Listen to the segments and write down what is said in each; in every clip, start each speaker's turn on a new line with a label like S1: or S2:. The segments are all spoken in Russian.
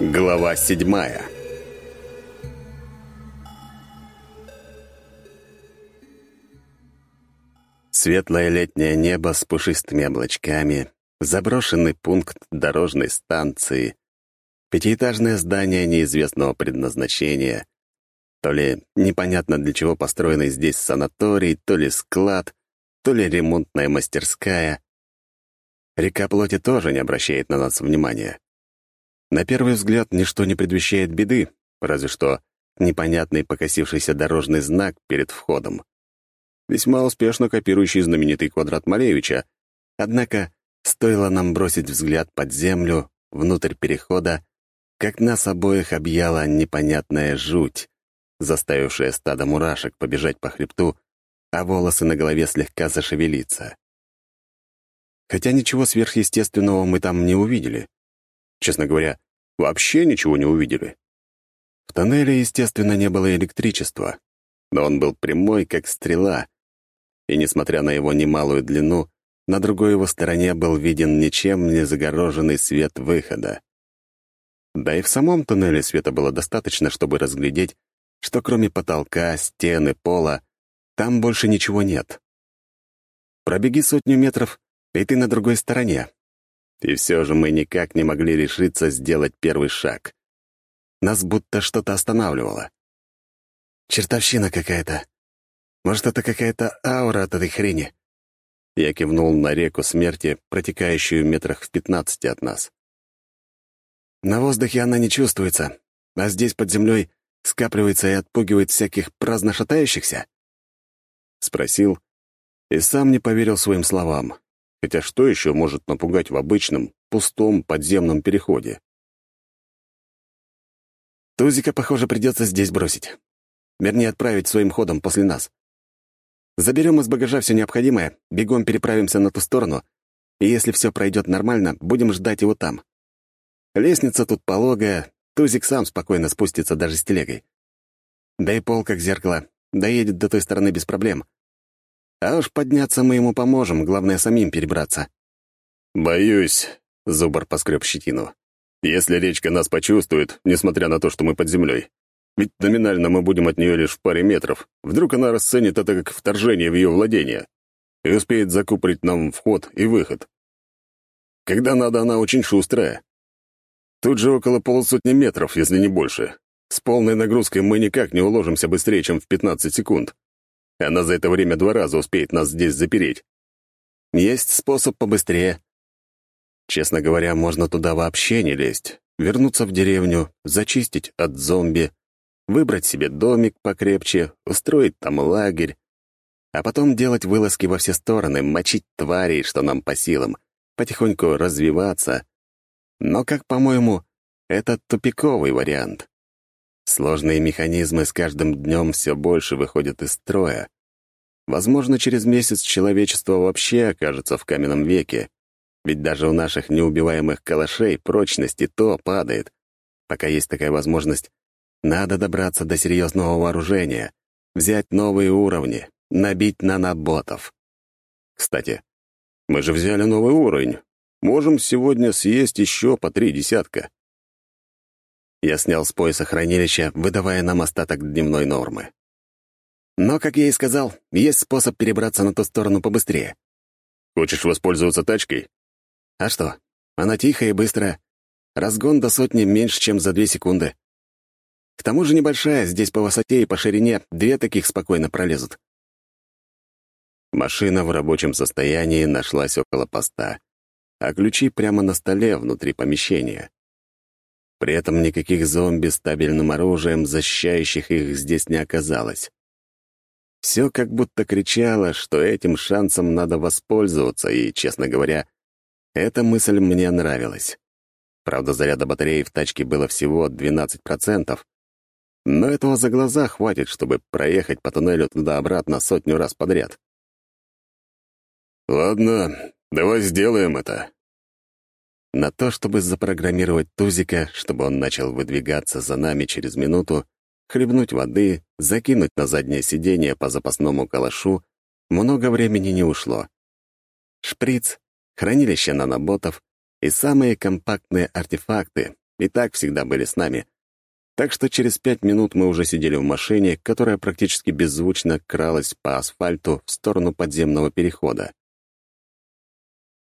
S1: Глава седьмая Светлое летнее небо с пушистыми облачками, заброшенный пункт дорожной станции, пятиэтажное здание неизвестного предназначения, то ли непонятно для чего построенный здесь санаторий, то ли склад, то ли ремонтная мастерская. Река Плоти тоже не обращает на нас внимания. На первый взгляд ничто не предвещает беды, разве что непонятный покосившийся дорожный знак перед входом. Весьма успешно копирующий знаменитый квадрат Малевича. Однако стоило нам бросить взгляд под землю, внутрь перехода, как нас обоих объяла непонятная жуть, заставившая стадо мурашек побежать по хребту, а волосы на голове слегка зашевелиться. Хотя ничего сверхъестественного мы там не увидели. Честно говоря, вообще ничего не увидели. В тоннеле, естественно, не было электричества, но он был прямой, как стрела, и, несмотря на его немалую длину, на другой его стороне был виден ничем не загороженный свет выхода. Да и в самом туннеле света было достаточно, чтобы разглядеть, что кроме потолка, стены, пола, там больше ничего нет. Пробеги сотню метров, и ты на другой стороне, и все же мы никак не могли решиться сделать первый шаг. Нас будто что-то останавливало. «Чертовщина какая-то. Может, это какая-то аура от этой хрени?» Я кивнул на реку смерти, протекающую метрах в пятнадцати от нас. «На воздухе она не чувствуется, а здесь под землей скапливается и отпугивает всяких праздно шатающихся?» Спросил и сам не поверил своим словам. Хотя что еще может напугать в обычном, пустом подземном переходе? Тузика, похоже, придется здесь бросить. Вернее, отправить своим ходом после нас. Заберем из багажа все необходимое, бегом переправимся на ту сторону, и если все пройдет нормально, будем ждать его там. Лестница тут пологая, Тузик сам спокойно спустится даже с телегой. Да и пол как зеркало, доедет до той стороны без проблем. А уж подняться мы ему поможем, главное, самим перебраться». «Боюсь», — Зубар поскреб щетину. «Если речка нас почувствует, несмотря на то, что мы под землей, ведь номинально мы будем от нее лишь в паре метров, вдруг она расценит это как вторжение в ее владение и успеет закупорить нам вход и выход. Когда надо, она очень шустрая. Тут же около полусотни метров, если не больше. С полной нагрузкой мы никак не уложимся быстрее, чем в 15 секунд. Она за это время два раза успеет нас здесь запереть. Есть способ побыстрее. Честно говоря, можно туда вообще не лезть. Вернуться в деревню, зачистить от зомби, выбрать себе домик покрепче, устроить там лагерь, а потом делать вылазки во все стороны, мочить тварей, что нам по силам, потихоньку развиваться. Но, как по-моему, это тупиковый вариант. Сложные механизмы с каждым днем все больше выходят из строя. Возможно, через месяц человечество вообще окажется в каменном веке, ведь даже у наших неубиваемых калашей прочность и то падает. Пока есть такая возможность, надо добраться до серьезного вооружения, взять новые уровни, набить наноботов. Кстати, мы же взяли новый уровень. Можем сегодня съесть еще по три десятка. Я снял с пояса хранилища, выдавая нам остаток дневной нормы. Но, как я и сказал, есть способ перебраться на ту сторону побыстрее. Хочешь воспользоваться тачкой? А что? Она тихая и быстрая. Разгон до сотни меньше, чем за две секунды. К тому же небольшая, здесь по высоте и по ширине две таких спокойно пролезут. Машина в рабочем состоянии нашлась около поста, а ключи прямо на столе внутри помещения. При этом никаких зомби с табельным оружием, защищающих их, здесь не оказалось. Все как будто кричало, что этим шансом надо воспользоваться, и, честно говоря, эта мысль мне нравилась. Правда, заряда батареи в тачке было всего 12%, но этого за глаза хватит, чтобы проехать по туннелю туда-обратно сотню раз подряд. «Ладно, давай сделаем это», на то, чтобы запрограммировать Тузика, чтобы он начал выдвигаться за нами через минуту, хлебнуть воды, закинуть на заднее сиденье по запасному калашу, много времени не ушло. Шприц, хранилище наноботов и самые компактные артефакты, и так всегда были с нами. Так что через пять минут мы уже сидели в машине, которая практически беззвучно кралась по асфальту в сторону подземного перехода.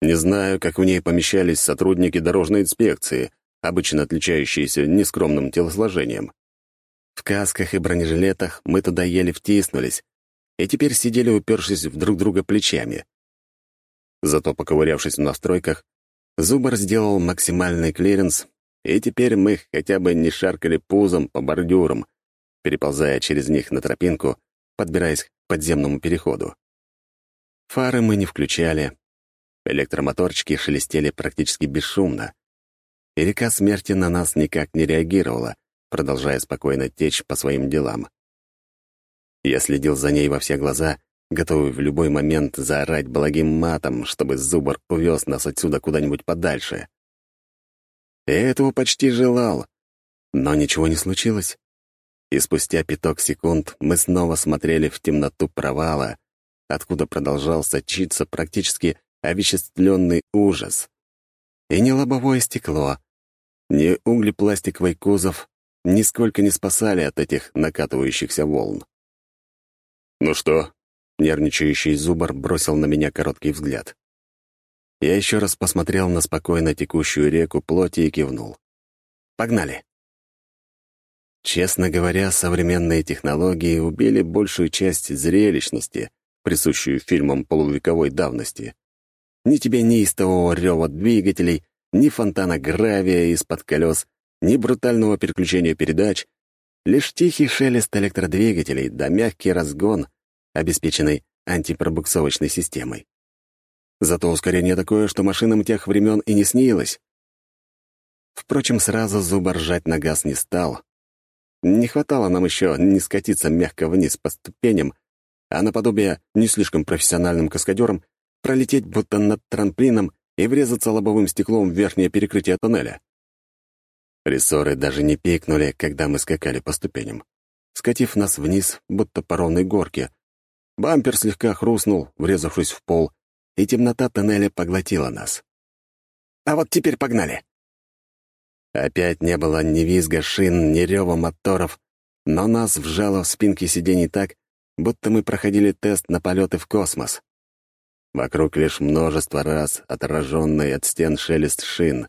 S1: Не знаю, как в ней помещались сотрудники дорожной инспекции, обычно отличающиеся нескромным телосложением. В касках и бронежилетах мы туда еле втиснулись, и теперь сидели, упершись в друг друга плечами. Зато, поковырявшись в настройках, Зубар сделал максимальный клиренс, и теперь мы хотя бы не шаркали пузом по бордюрам, переползая через них на тропинку, подбираясь к подземному переходу. Фары мы не включали, электромоторчики шелестели практически бесшумно, и река смерти на нас никак не реагировала, продолжая спокойно течь по своим делам. Я следил за ней во все глаза, готовый в любой момент заорать благим матом, чтобы Зубр увез нас отсюда куда-нибудь подальше. Я этого почти желал, но ничего не случилось. И спустя пяток секунд мы снова смотрели в темноту провала, откуда продолжал сочиться практически овеществленный ужас. И не лобовое стекло, ни углепластиковый кузов нисколько не спасали от этих накатывающихся волн. «Ну что?» — нервничающий зубр бросил на меня короткий взгляд. Я еще раз посмотрел на спокойно текущую реку плоти и кивнул. «Погнали!» Честно говоря, современные технологии убили большую часть зрелищности, присущую фильмам полувековой давности. Ни тебе неистового рева двигателей, ни фонтана гравия из-под колес, ни брутального переключения передач, лишь тихий шелест электродвигателей да мягкий разгон, обеспеченный антипробуксовочной системой. Зато ускорение такое, что машинам тех времен и не снилось. Впрочем, сразу зуба ржать на газ не стал. Не хватало нам еще не скатиться мягко вниз по ступеням, а наподобие не слишком профессиональным каскадерам пролететь будто над трамплином и врезаться лобовым стеклом в верхнее перекрытие тоннеля. Рессоры даже не пикнули, когда мы скакали по ступеням, скатив нас вниз, будто по ровной горке. Бампер слегка хрустнул, врезавшись в пол, и темнота тоннеля поглотила нас. «А вот теперь погнали!» Опять не было ни визга шин, ни рева моторов, но нас вжало в спинки сидений так, будто мы проходили тест на полеты в космос. Вокруг лишь множество раз отраженный от стен шелест шин,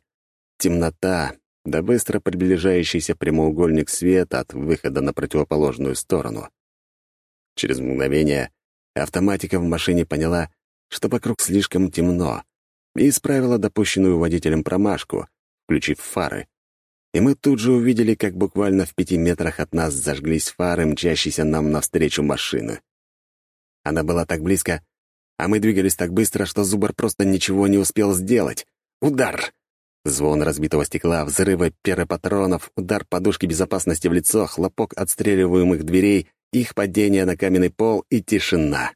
S1: темнота, да быстро приближающийся прямоугольник света от выхода на противоположную сторону. Через мгновение автоматика в машине поняла, что вокруг слишком темно, и исправила допущенную водителем промашку, включив фары. И мы тут же увидели, как буквально в пяти метрах от нас зажглись фары, мчащиеся нам навстречу машины. Она была так близко, а мы двигались так быстро, что Зубар просто ничего не успел сделать. Удар! Звон разбитого стекла, взрывы перопатронов, удар подушки безопасности в лицо, хлопок отстреливаемых дверей, их падение на каменный пол и тишина.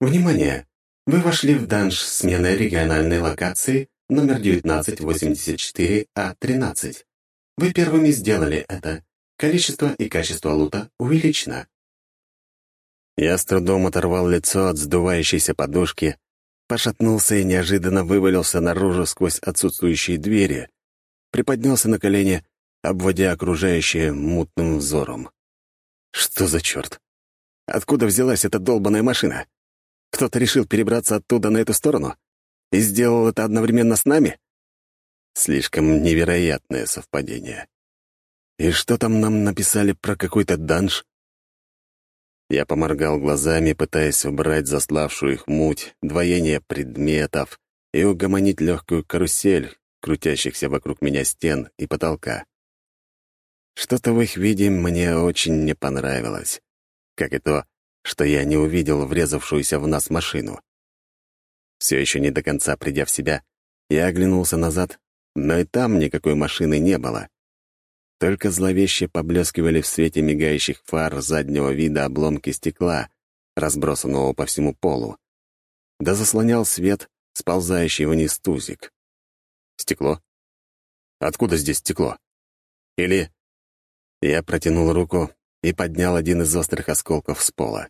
S2: Внимание! Вы вошли в данж смены региональной локации номер 1984А13. А Вы первыми сделали это. Количество и качество лута увеличено.
S1: Я с трудом оторвал лицо от сдувающейся подушки, пошатнулся и неожиданно вывалился наружу сквозь отсутствующие двери, приподнялся на колени, обводя окружающее мутным взором. Что за черт? Откуда взялась эта долбаная машина? Кто-то решил перебраться оттуда на эту сторону? И сделал это одновременно с нами? Слишком невероятное совпадение. И что там нам написали про какой-то данж? Я поморгал глазами, пытаясь убрать заславшую их муть, двоение предметов и угомонить легкую карусель, крутящихся вокруг меня стен и потолка. Что-то в их виде мне очень не понравилось, как и то, что я не увидел врезавшуюся в нас машину. Все еще не до конца придя в себя, я оглянулся назад, но и там никакой машины не было. Только зловеще поблескивали в свете мигающих фар заднего вида обломки стекла, разбросанного по всему полу. Да заслонял свет, сползающий вниз тузик. Стекло? Откуда здесь стекло? Или... Я протянул руку, и поднял один из острых осколков с пола.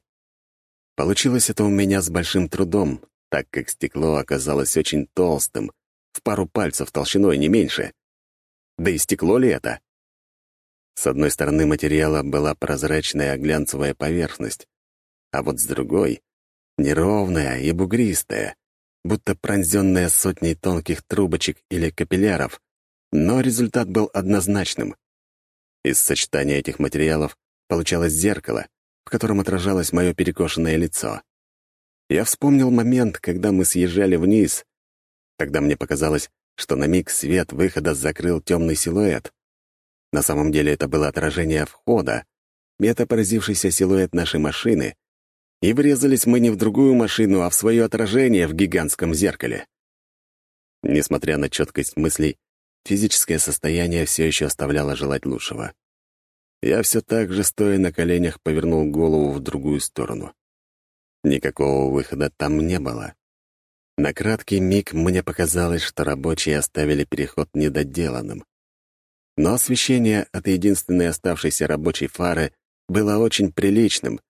S1: Получилось это у меня с большим трудом, так как стекло оказалось очень толстым, в пару пальцев толщиной, не меньше. Да и стекло ли это? С одной стороны материала была прозрачная глянцевая поверхность, а вот с другой — неровная и бугристая, будто пронзенная сотней тонких трубочек или капилляров, но результат был однозначным. Из сочетания этих материалов получалось зеркало, в котором отражалось мое перекошенное лицо. Я вспомнил момент, когда мы съезжали вниз. Тогда мне показалось, что на миг свет выхода закрыл темный силуэт. На самом деле это было отражение входа, метапоразившийся силуэт нашей машины, и врезались мы не в другую машину, а в свое отражение в гигантском зеркале. Несмотря на четкость мыслей, физическое состояние все еще оставляло желать лучшего. Я все так же, стоя на коленях, повернул голову в другую сторону. Никакого выхода там не было. На краткий миг мне показалось, что рабочие оставили переход недоделанным. Но освещение от единственной оставшейся рабочей фары было очень приличным,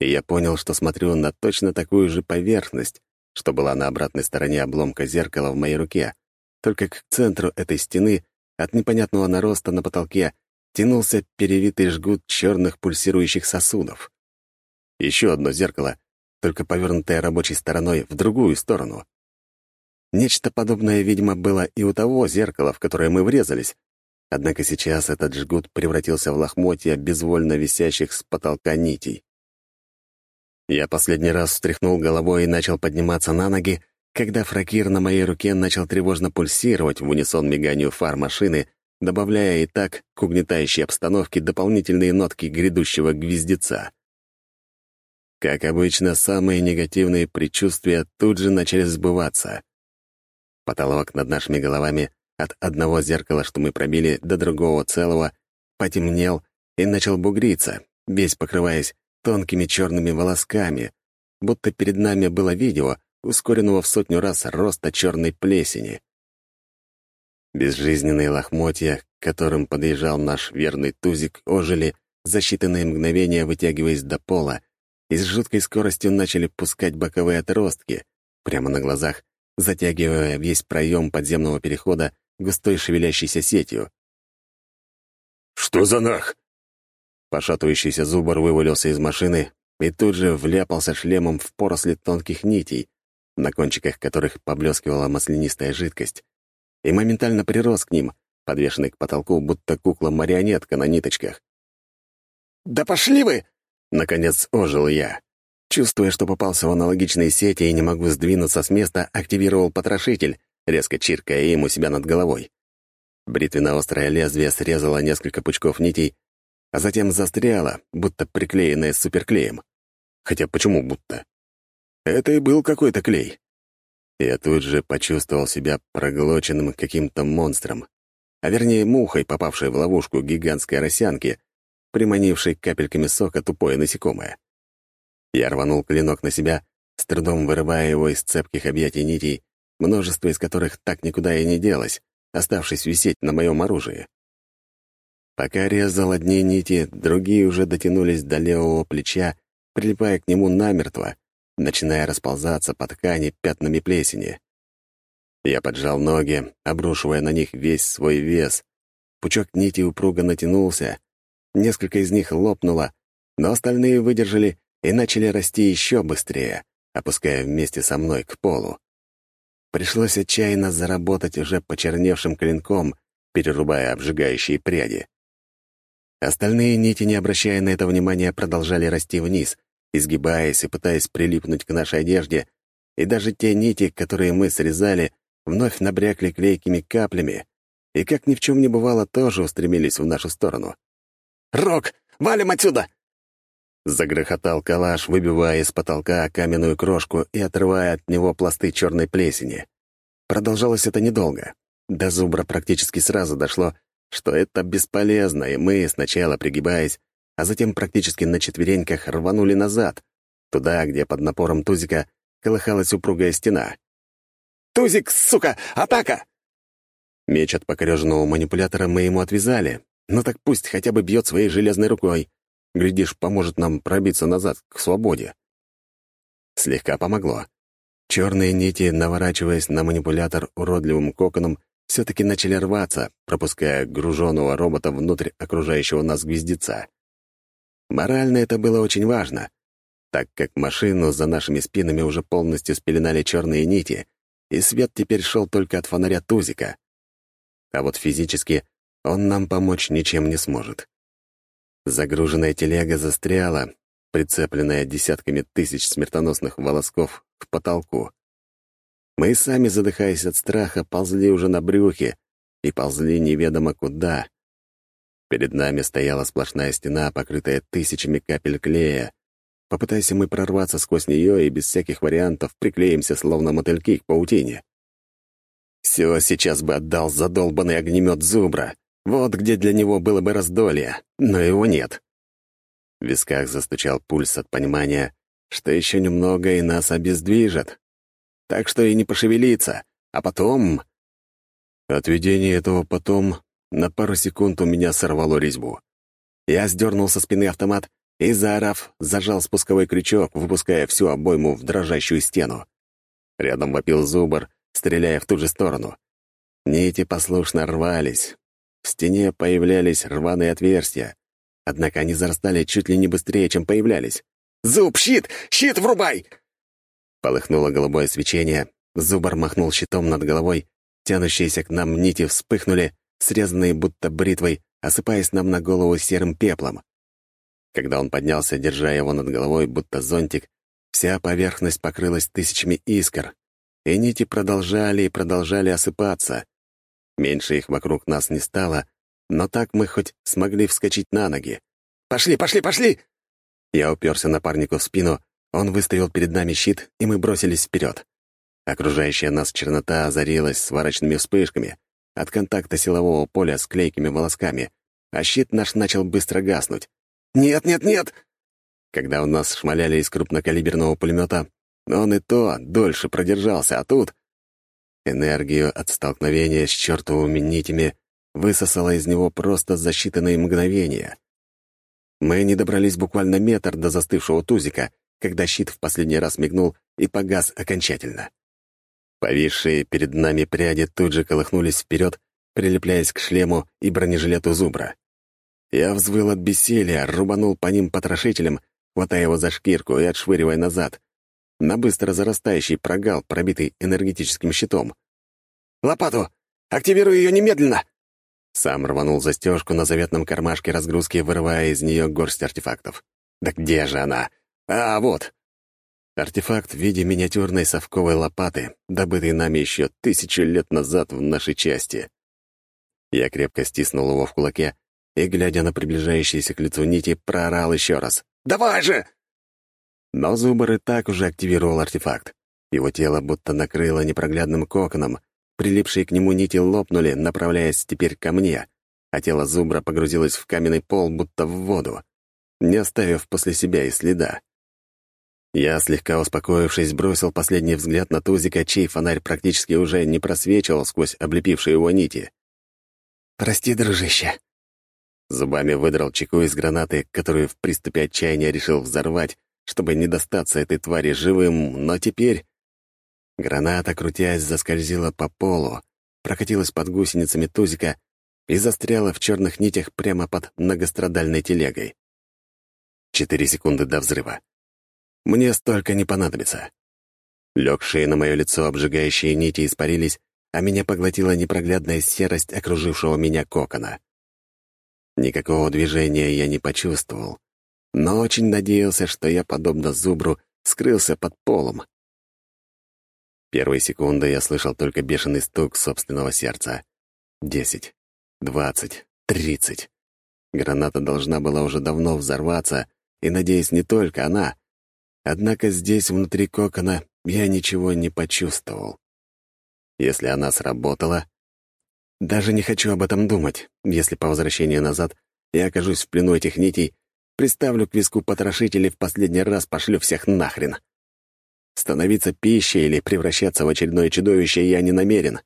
S1: и я понял, что смотрю на точно такую же поверхность, что была на обратной стороне обломка зеркала в моей руке, только к центру этой стены от непонятного нароста на потолке тянулся перевитый жгут черных пульсирующих сосудов. Еще одно зеркало, только повернутое рабочей стороной в другую сторону. Нечто подобное, видимо, было и у того зеркала, в которое мы врезались, однако сейчас этот жгут превратился в лохмотья безвольно висящих с потолка нитей. Я последний раз встряхнул головой и начал подниматься на ноги, когда фракир на моей руке начал тревожно пульсировать в унисон миганию фар машины, добавляя и так к угнетающей обстановке дополнительные нотки грядущего гвездеца. Как обычно, самые негативные предчувствия тут же начали сбываться. Потолок над нашими головами от одного зеркала, что мы пробили, до другого целого, потемнел и начал бугриться, весь покрываясь тонкими черными волосками, будто перед нами было видео, ускоренного в сотню раз роста черной плесени. Безжизненные лохмотья, к которым подъезжал наш верный тузик, ожили за считанные мгновения, вытягиваясь до пола, и с жуткой скоростью начали пускать боковые отростки, прямо на глазах, затягивая весь проем подземного перехода густой шевелящейся сетью.
S3: «Что за нах?»
S1: Пошатывающийся зубр вывалился из машины и тут же вляпался шлемом в поросли тонких нитей, на кончиках которых поблескивала маслянистая жидкость, и моментально прирос к ним, подвешенный к потолку, будто кукла-марионетка на ниточках.
S3: «Да пошли вы!»
S1: — наконец ожил я. Чувствуя, что попался в аналогичные сети и не могу сдвинуться с места, активировал потрошитель, резко чиркая им у себя над головой. Бритвенно-острое лезвие срезало несколько пучков нитей, а затем застряла, будто приклеенная суперклеем. Хотя почему будто? Это и был какой-то клей. Я тут же почувствовал себя проглоченным каким-то монстром, а вернее мухой, попавшей в ловушку гигантской росянки, приманившей капельками сока тупое насекомое. Я рванул клинок на себя, с трудом вырывая его из цепких объятий нитей, множество из которых так никуда и не делось, оставшись висеть на моем оружии. Пока резал одни нити, другие уже дотянулись до левого плеча, прилипая к нему намертво, начиная расползаться по ткани пятнами плесени. Я поджал ноги, обрушивая на них весь свой вес. Пучок нити упруго натянулся, несколько из них лопнуло, но остальные выдержали и начали расти еще быстрее, опуская вместе со мной к полу. Пришлось отчаянно заработать уже почерневшим клинком, перерубая обжигающие пряди. Остальные нити, не обращая на это внимания, продолжали расти вниз, изгибаясь и пытаясь прилипнуть к нашей одежде, и даже те нити, которые мы срезали, вновь набрякли клейкими каплями, и, как ни в чем не бывало, тоже устремились в нашу сторону.
S3: «Рок, валим отсюда!»
S1: Загрохотал калаш, выбивая из потолка каменную крошку и отрывая от него пласты черной плесени. Продолжалось это недолго. До зубра практически сразу дошло, что это бесполезно, и мы, сначала пригибаясь, а затем практически на четвереньках рванули назад, туда, где под напором тузика колыхалась упругая стена.
S3: «Тузик, сука! Атака!»
S1: Меч от покореженного манипулятора мы ему отвязали, но так пусть хотя бы бьет своей железной рукой. Глядишь, поможет нам пробиться назад, к свободе. Слегка помогло. Черные нити, наворачиваясь на манипулятор уродливым коконом, все-таки начали рваться, пропуская груженного робота внутрь окружающего нас гвоздеца. Морально это было очень важно, так как машину за нашими спинами уже полностью спеленали черные нити, и свет теперь шел только от фонаря Тузика. А вот физически он нам помочь ничем не сможет. Загруженная телега застряла, прицепленная десятками тысяч смертоносных волосков к потолку. Мы сами, задыхаясь от страха, ползли уже на брюхе и ползли неведомо куда. Перед нами стояла сплошная стена, покрытая тысячами капель клея. Попытайся мы прорваться сквозь нее, и без всяких вариантов приклеимся, словно мотыльки к паутине. Все сейчас бы отдал задолбанный огнемет зубра. Вот где для него было бы раздолье, но его нет. В висках застучал пульс от понимания, что еще немного и нас обездвижат. Так что и не пошевелиться, а потом... От видения этого потом на пару секунд у меня сорвало резьбу. Я сдернул со спины автомат и, заорав, зажал спусковой крючок, выпуская всю обойму в дрожащую стену. Рядом вопил зубр, стреляя в ту же сторону. Нити послушно рвались. Стене появлялись рваные отверстия. Однако они зарастали чуть ли не быстрее, чем появлялись.
S3: «Зуб, щит! Щит врубай!»
S1: Полыхнуло голубое свечение, зубр махнул щитом над головой, тянущиеся к нам нити вспыхнули, срезанные будто бритвой, осыпаясь нам на голову серым пеплом. Когда он поднялся, держа его над головой, будто зонтик, вся поверхность покрылась тысячами искр, и нити продолжали и продолжали осыпаться. Меньше их вокруг нас не стало, но так мы хоть смогли вскочить на ноги.
S3: «Пошли, пошли, пошли!»
S1: Я уперся напарнику в спину, он выставил перед нами щит, и мы бросились вперед. Окружающая нас чернота озарилась сварочными вспышками от контакта силового поля с клейкими волосками, а щит наш начал быстро гаснуть.
S3: «Нет, нет, нет!»
S1: Когда у нас шмаляли из крупнокалиберного пулемета, он и то дольше продержался, а тут... Энергию от столкновения с чертовыми нитями высосало из него просто за считанные мгновения. Мы не добрались буквально метр до застывшего тузика, когда щит в последний раз мигнул и погас окончательно. Повисшие перед нами пряди тут же колыхнулись вперед, прилепляясь к шлему и бронежилету зубра. Я взвыл от бессилия, рубанул по ним потрошителем, хватая его за шкирку и отшвыривая назад, на быстро зарастающий прогал, пробитый энергетическим щитом.
S3: «Лопату! Активируй ее немедленно!»
S1: Сам рванул застежку на заветном кармашке разгрузки, вырывая из нее горсть артефактов. «Да где же она? А, вот!» Артефакт в виде миниатюрной совковой лопаты, добытый нами еще тысячи лет назад в нашей части. Я крепко стиснул его в кулаке и, глядя на приближающиеся к лицу нити, проорал еще раз.
S3: «Давай же!»
S1: Но Зубр и так уже активировал артефакт. Его тело будто накрыло непроглядным коконом, прилипшие к нему нити лопнули, направляясь теперь ко мне, а тело Зубра погрузилось в каменный пол, будто в воду, не оставив после себя и следа. Я, слегка успокоившись, бросил последний взгляд на Тузика, чей фонарь практически уже не просвечивал сквозь облепившие его нити.
S3: «Прости, дружище».
S1: Зубами выдрал чеку из гранаты, которую в приступе отчаяния решил взорвать, чтобы не достаться этой твари живым, но теперь... Граната, крутясь, заскользила по полу, прокатилась под гусеницами Тузика и застряла в черных нитях прямо под многострадальной телегой. Четыре секунды до взрыва. Мне столько не понадобится. Легшие на мое лицо обжигающие нити испарились, а меня поглотила непроглядная серость окружившего меня кокона. Никакого движения я не почувствовал, но очень надеялся, что я, подобно зубру, скрылся под полом. Первые секунды я слышал только бешеный стук собственного сердца. Десять, двадцать, тридцать. Граната должна была уже давно взорваться, и, надеюсь, не только она. Однако здесь, внутри кокона, я ничего не почувствовал. Если она сработала... Даже не хочу об этом думать, если по возвращению назад я окажусь в плену этих нитей Приставлю к виску потрошителей в последний раз пошлю всех нахрен. Становиться пищей или превращаться в очередное чудовище я не намерен.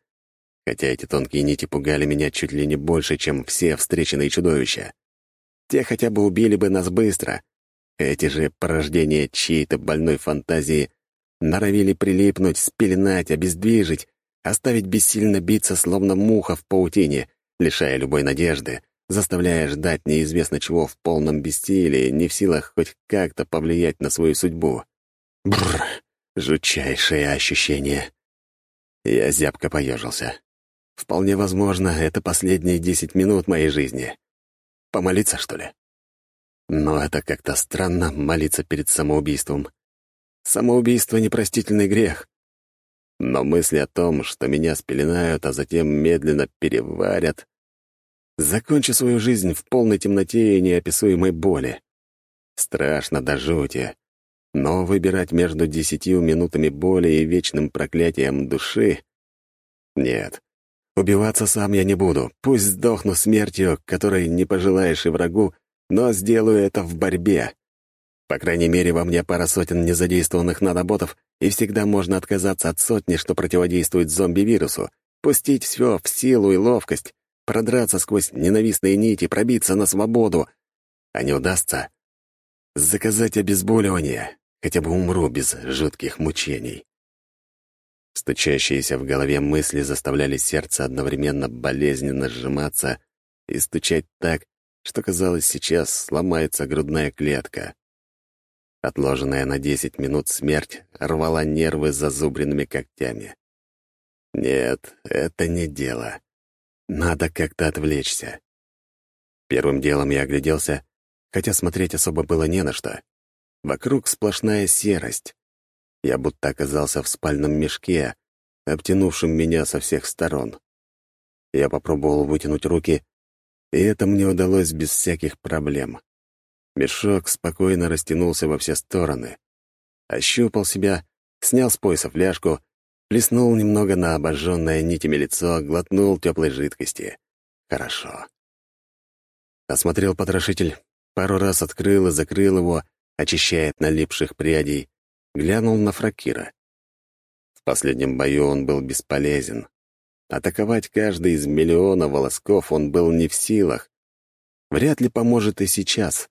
S1: Хотя эти тонкие нити пугали меня чуть ли не больше, чем все встреченные чудовища. Те хотя бы убили бы нас быстро. Эти же порождения чьей-то больной фантазии норовили прилипнуть, спеленать, обездвижить, оставить бессильно биться, словно муха в паутине, лишая любой надежды, заставляя ждать неизвестно чего в полном бессилии, не в силах хоть как-то повлиять на свою судьбу. Бррр, жутчайшее ощущение. Я зябко поежился. Вполне возможно, это последние десять минут моей жизни. Помолиться, что ли? Но это как-то странно молиться перед самоубийством. Самоубийство — непростительный грех. Но мысли о том, что меня спеленают, а затем медленно переварят, закончу свою жизнь в полной темноте и неописуемой боли. Страшно до жути. Но выбирать между десятью минутами боли и вечным проклятием души... Нет. Убиваться сам я не буду. Пусть сдохну смертью, которой не пожелаешь и врагу, но сделаю это в борьбе. По крайней мере, во мне пара сотен незадействованных наноботов, и всегда можно отказаться от сотни, что противодействует зомби-вирусу, пустить все в силу и ловкость, продраться сквозь ненавистные нити, пробиться на свободу. А не удастся — заказать обезболивание, хотя бы умру без жутких мучений. Стучащиеся в голове мысли заставляли сердце одновременно болезненно сжиматься и стучать так, что, казалось, сейчас сломается грудная клетка. Отложенная на десять минут смерть рвала нервы зазубренными когтями. Нет, это не дело. Надо как-то отвлечься. Первым делом я огляделся, хотя смотреть особо было не на что. Вокруг сплошная серость. Я будто оказался в спальном мешке, обтянувшем меня со всех сторон. Я попробовал вытянуть руки, и это мне удалось без всяких проблем. Мешок спокойно растянулся во все стороны. Ощупал себя, снял с пояса фляжку, плеснул немного на обожженное нитями лицо, глотнул теплой жидкости. Хорошо. Осмотрел потрошитель, пару раз открыл и закрыл его, очищая от налипших прядей, глянул на Фракира. В последнем бою он был бесполезен. Атаковать каждый из миллиона волосков он был не в силах. Вряд ли поможет и сейчас.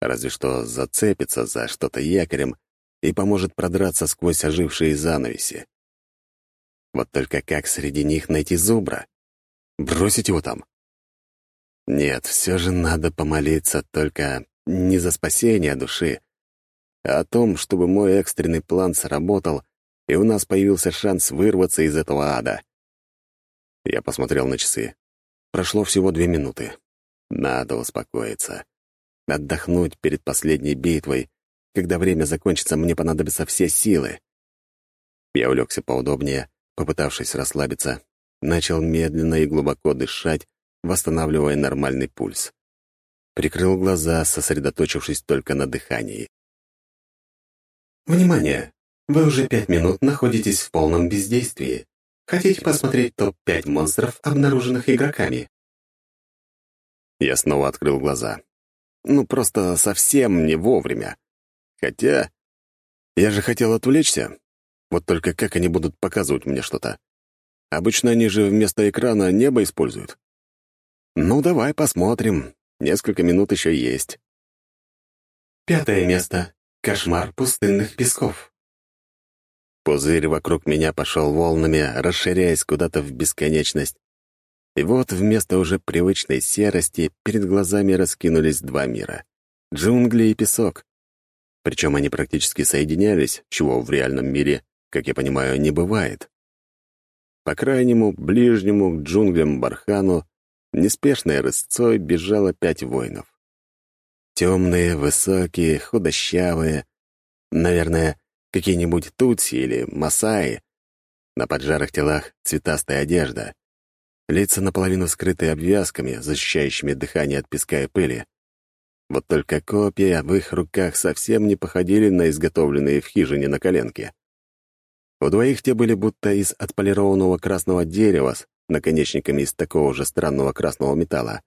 S1: Разве что зацепится за что-то якорем и поможет продраться сквозь ожившие занавеси. Вот только как среди них найти зубра? Бросить его там? Нет, все же надо помолиться только не за спасение души, а о том, чтобы мой экстренный план сработал, и у нас появился шанс вырваться из этого ада. Я посмотрел на часы. Прошло всего две минуты. Надо успокоиться. Отдохнуть перед последней битвой. Когда время закончится, мне понадобятся все силы. Я улегся поудобнее, попытавшись расслабиться, начал медленно и глубоко дышать, восстанавливая нормальный пульс. Прикрыл глаза, сосредоточившись только на дыхании.
S2: Внимание! Вы уже пять минут находитесь в полном бездействии. Хотите посмотреть топ-5 монстров, обнаруженных игроками?
S1: Я снова открыл глаза. Ну, просто совсем не вовремя. Хотя... Я же хотел отвлечься. Вот только как они будут показывать мне что-то? Обычно они же вместо экрана небо используют. Ну, давай посмотрим. Несколько минут еще есть.
S2: Пятое место. Кошмар пустынных песков.
S1: Пузырь вокруг меня пошел волнами, расширяясь куда-то в бесконечность. И вот вместо уже привычной серости перед глазами раскинулись два мира — джунгли и песок. Причем они практически соединялись, чего в реальном мире, как я понимаю, не бывает. По крайнему, ближнему к джунглям Бархану неспешной рысцой бежало пять воинов. Темные, высокие, худощавые. Наверное, какие-нибудь тутси или масаи. На поджарых телах цветастая одежда. Лица наполовину скрыты обвязками, защищающими дыхание от песка и пыли. Вот только копья в их руках совсем не походили на изготовленные в хижине на коленке. У двоих те были будто из отполированного красного дерева с наконечниками из такого же странного красного металла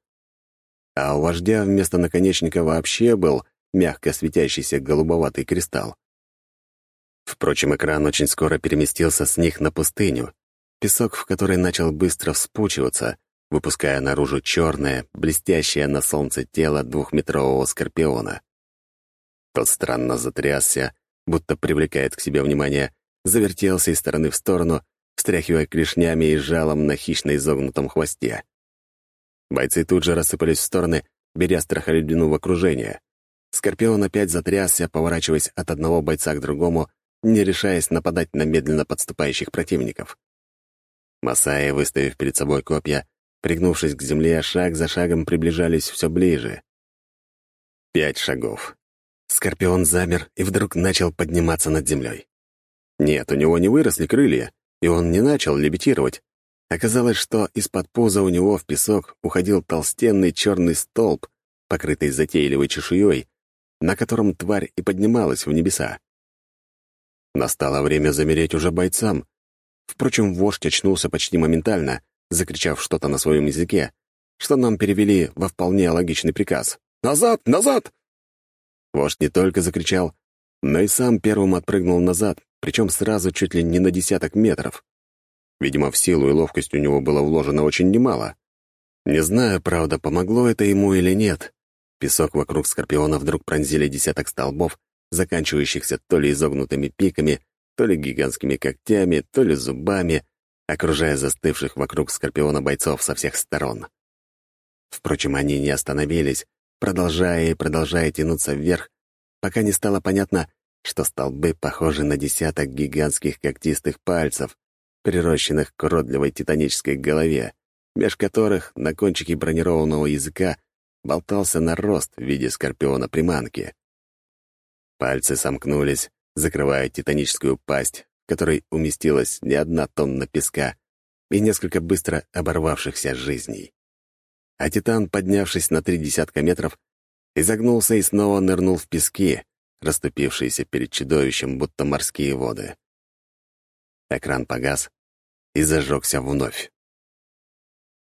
S1: а у вождя вместо наконечника вообще был мягко светящийся голубоватый кристалл. Впрочем, экран очень скоро переместился с них на пустыню, песок в которой начал быстро вспучиваться, выпуская наружу черное, блестящее на солнце тело двухметрового скорпиона. Тот странно затрясся, будто привлекает к себе внимание, завертелся из стороны в сторону, встряхивая клешнями и жалом на хищно изогнутом хвосте. Бойцы тут же рассыпались в стороны, беря страхолюдину в окружение. Скорпион опять затрясся, поворачиваясь от одного бойца к другому, не решаясь нападать на медленно подступающих противников. Масаи, выставив перед собой копья, пригнувшись к земле, шаг за шагом приближались все ближе. Пять шагов. Скорпион замер и вдруг начал подниматься над землей. Нет, у него не выросли крылья, и он не начал левитировать. Оказалось, что из-под пуза у него в песок уходил толстенный черный столб, покрытый затейливой чешуей, на котором тварь и поднималась в небеса. Настало время замереть уже бойцам. Впрочем, вождь очнулся почти моментально, закричав что-то на своем языке, что нам перевели во вполне логичный приказ. «Назад! Назад!» Вождь не только закричал, но и сам первым отпрыгнул назад, причем сразу чуть ли не на десяток метров. Видимо, в силу и ловкость у него было вложено очень немало. Не знаю, правда, помогло это ему или нет. Песок вокруг Скорпиона вдруг пронзили десяток столбов, заканчивающихся то ли изогнутыми пиками, то ли гигантскими когтями, то ли зубами, окружая застывших вокруг Скорпиона бойцов со всех сторон. Впрочем, они не остановились, продолжая и продолжая тянуться вверх, пока не стало понятно, что столбы похожи на десяток гигантских когтистых пальцев, прирощенных к уродливой титанической голове, меж которых на кончике бронированного языка болтался нарост в виде скорпиона-приманки. Пальцы сомкнулись, закрывая титаническую пасть, в которой уместилась не одна тонна песка и несколько быстро оборвавшихся жизней. А титан, поднявшись на три десятка метров, изогнулся и снова нырнул в пески, расступившиеся перед чудовищем, будто морские воды. Экран погас и зажегся вновь.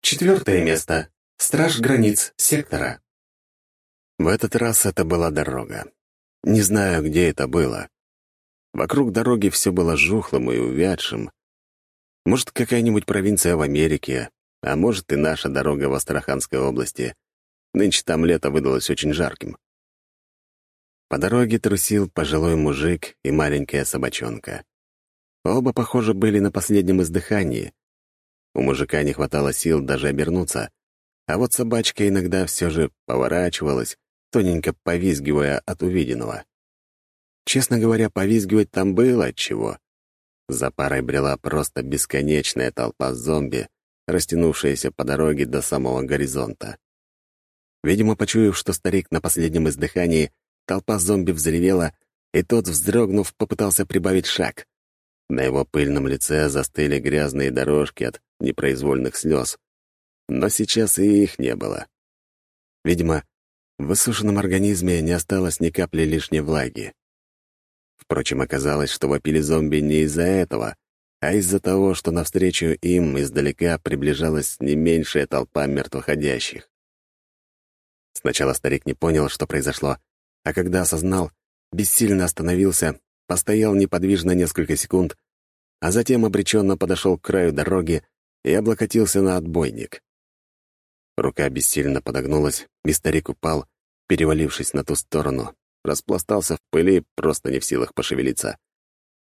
S2: Четвертое место. Страж границ сектора.
S1: В этот раз это была дорога. Не знаю, где это было. Вокруг дороги все было жухлым и увядшим. Может, какая-нибудь провинция в Америке, а может и наша дорога в Астраханской области. Нынче там лето выдалось очень жарким. По дороге трусил пожилой мужик и маленькая собачонка. Оба, похоже, были на последнем издыхании. У мужика не хватало сил даже обернуться, а вот собачка иногда все же поворачивалась, тоненько повизгивая от увиденного. Честно говоря, повизгивать там было от чего. За парой брела просто бесконечная толпа зомби, растянувшаяся по дороге до самого горизонта. Видимо, почуяв, что старик на последнем издыхании, толпа зомби взревела, и тот, вздрогнув, попытался прибавить шаг. На его пыльном лице застыли грязные дорожки от непроизвольных слез. Но сейчас и их не было. Видимо, в высушенном организме не осталось ни капли лишней влаги. Впрочем, оказалось, что вопили зомби не из-за этого, а из-за того, что навстречу им издалека приближалась не меньшая толпа мертвоходящих. Сначала старик не понял, что произошло, а когда осознал, бессильно остановился, постоял неподвижно несколько секунд, а затем обреченно подошел к краю дороги и облокотился на отбойник. Рука бессильно подогнулась, и старик упал, перевалившись на ту сторону, распластался в пыли, просто не в силах пошевелиться.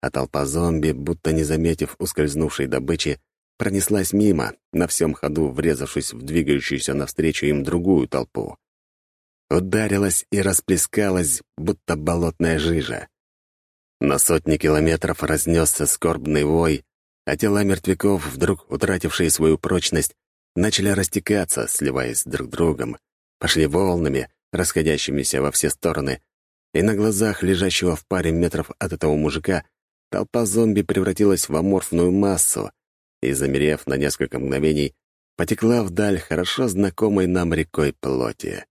S1: А толпа зомби, будто не заметив ускользнувшей добычи, пронеслась мимо, на всем ходу врезавшись в двигающуюся навстречу им другую толпу. Ударилась и расплескалась, будто болотная жижа. На сотни километров разнесся скорбный вой, а тела мертвяков, вдруг утратившие свою прочность, начали растекаться, сливаясь друг с другом, пошли волнами, расходящимися во все стороны, и на глазах лежащего в паре метров от этого мужика толпа зомби превратилась в аморфную массу и, замерев на несколько мгновений, потекла вдаль хорошо знакомой нам рекой плоти.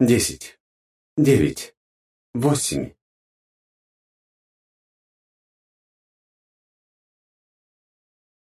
S2: Десять. Девять. Восемь.